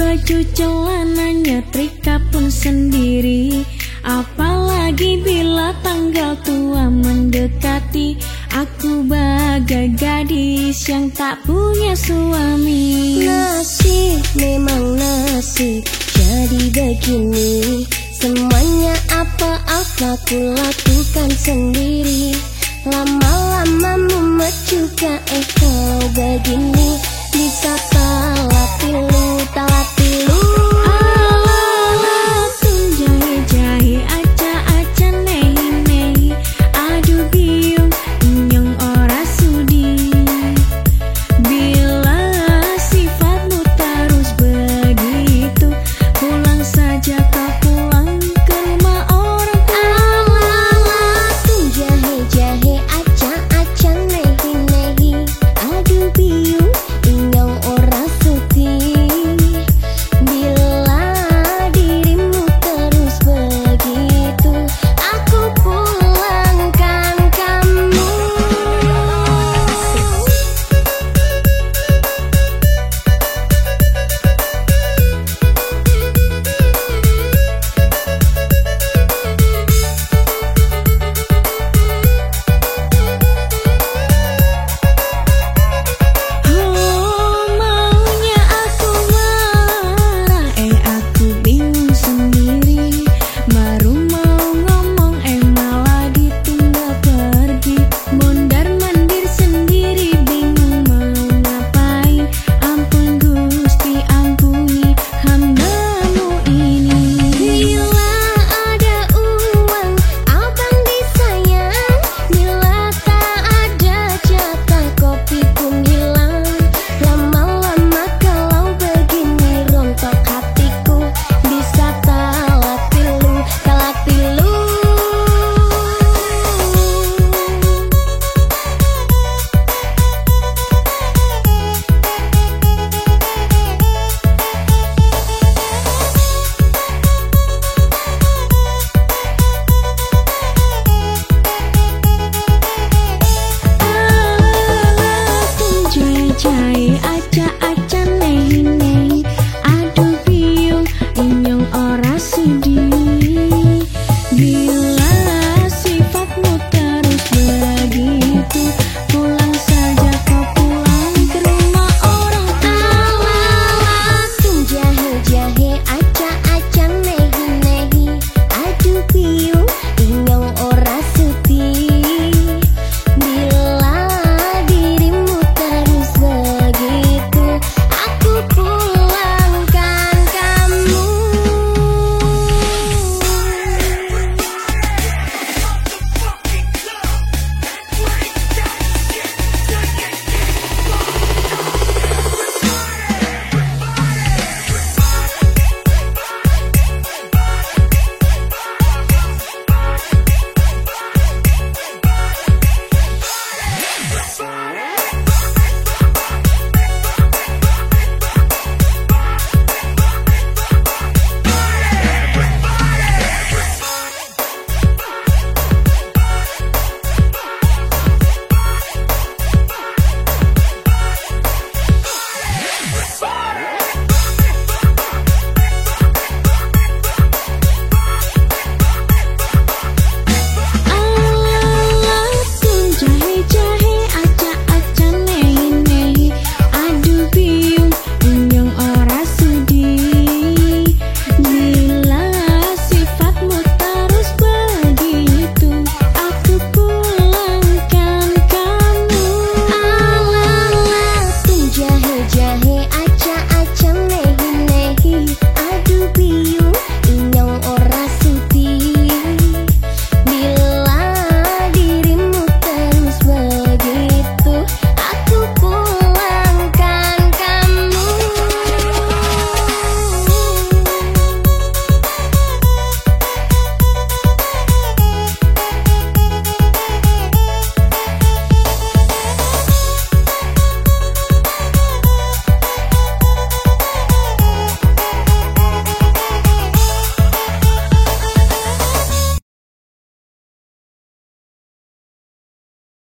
Baju celananya trika pun sendiri. Apalagi bila tanggal tua mendekati Aku bagai gadis yang tak punya suami. Nasib memang nasib jadi begini. Semuanya apa-apa ku lakukan sendiri. Lama-lama mumet juga eh kalau begini. Bisa salah pilih.